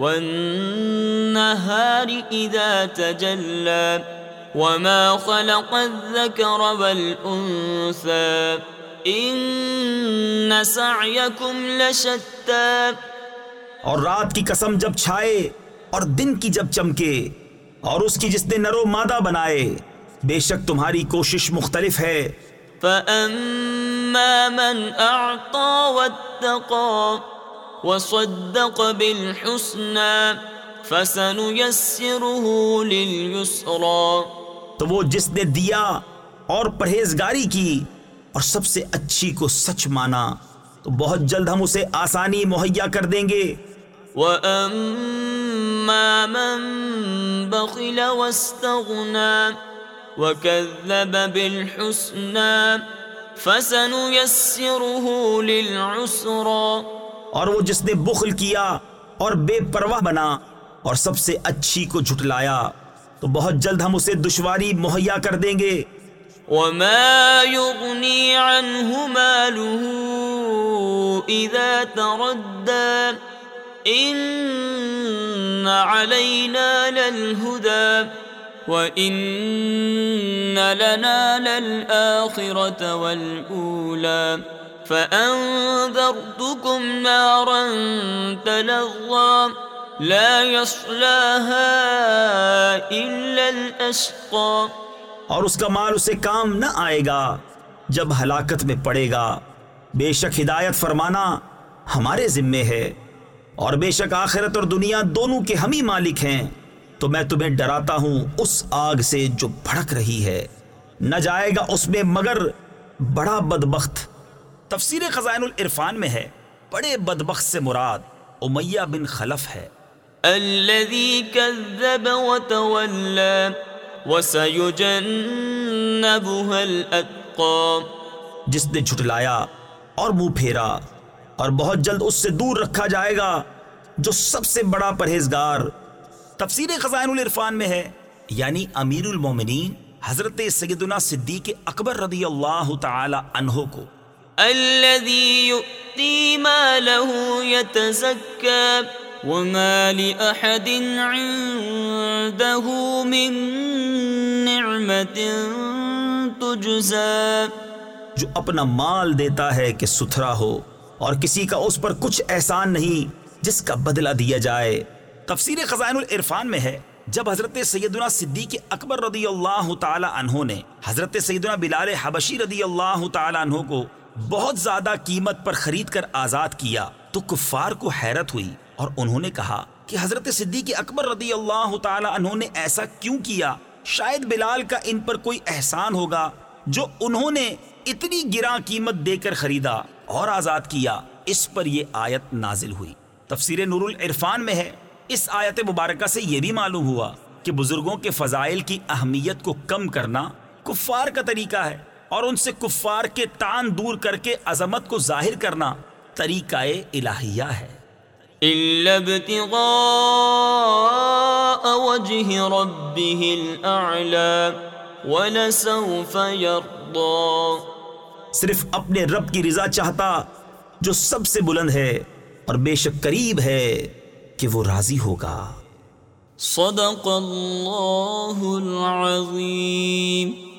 والنهار اذا تجلى وما خلق الذكر والانثى ان سعيكم لشتى اور رات کی قسم جب چھائے اور دن کی جب چمکے اور اس کی جس نے نرو مادہ بنائے بے شک تمہاری کوشش مختلف ہے۔ فأما من أعطى واتقى وصدق بالحسنى فسنيسره لليسرى تو وہ جس نے دیا اور پرہیزگاری کی اور سب سے اچھی کو سچ مانا تو بہت جلد ہم اسے آسانی مہیا کر دیں گے۔ وَأَمَّا مَن بَخِلَ وَاسْتَغْنَى وَكَذَّبَ بِالْحُسْنَى فَسَنُيَسِّرُهُ لِلْعُسْرَى اور وہ جس نے بخل کیا اور بے پرواہ بنا اور سب سے اچھی کو جھٹلایا، تو بہت جلد ہم اسے دشواری مہیا کر دیں گے۔ وما يغني عنه ماله إذا تردى إن علينا للهدى وإن لنا للآخرة والأولى فأنذرتكم نارا تلظى لا يصلاها إلا الأشقى. اور اس کا مال اسے کام نہ آئے گا جب ہلاکت میں پڑے گا۔ بے شک ہدایت فرمانا ہمارے ذمے ہے۔ اور بے شک آخرت اور دنیا دونوں کے ہم ہی مالک ہیں۔ تو میں تمہیں ڈراتا ہوں اس آگ سے جو بھڑک رہی ہے۔ نہ جائے گا اس میں مگر بڑا بدبخت۔ تفسیر خزائن العرفان میں ہے۔ بڑے بدبخت سے مراد امیہ بن خلف ہے۔ الذي كذب وتولى وسيجنبها الأتقى۔ جس نے جھٹلایا اور منہ پھیرا اور بہت جلد اس سے دور رکھا جائے گا جو سب سے بڑا پرہیزگار۔ تفسیر خزائن العرفان میں ہے یعنی امیر المومنین حضرت سیدنا صدیق اکبر رضی اللہ تعالی عنہ کو۔ الذي يؤتي ماله يتزكى وما لأحد عنده من نعمة تجزى جو اپنا مال دیتا ہے کہ ستھرا ہو اور کسی کا اس پر کچھ احسان نہیں جس کا بدلہ دیا جائے۔ تفسیر خزائن العرفان میں ہے۔ جب حضرت سیدنا صدیق اکبر رضی اللہ تعالی عنہ نے حضرت سیدنا بلال حبشی رضی اللہ تعالی عنہ کو بہت زیادہ قیمت پر خرید کر آزاد کیا تو کفار کو حیرت ہوئی اور انہوں نے کہا کہ حضرت صدیق اکبر رضی اللہ تعالی عنہ نے ایسا کیوں کیا؟ شاید بلال کا ان پر کوئی احسان ہوگا جو انہوں نے اتنی گراں قیمت دے کر خریدا اور آزاد کیا۔ اس پر یہ آیت نازل ہوئی۔ تفسیر نور العرفان میں ہے۔ اس آیت مبارکہ سے یہ بھی معلوم ہوا کہ بزرگوں کے فضائل کی اہمیت کو کم کرنا کفار کا طریقہ ہے۔ اور ان سے کفار کے تان دور کر کے عظمت کو ظاہر کرنا طریقہ الہیہ ہے۔ إلا ابتغاء وجه ربه الأعلى ولسوف يرضى۔ صرف اپنے رب کی رضا چاہتا جو سب سے بلند ہے اور بے شک قریب ہے کہ وہ راضی ہوگا۔ صدق الله العظيم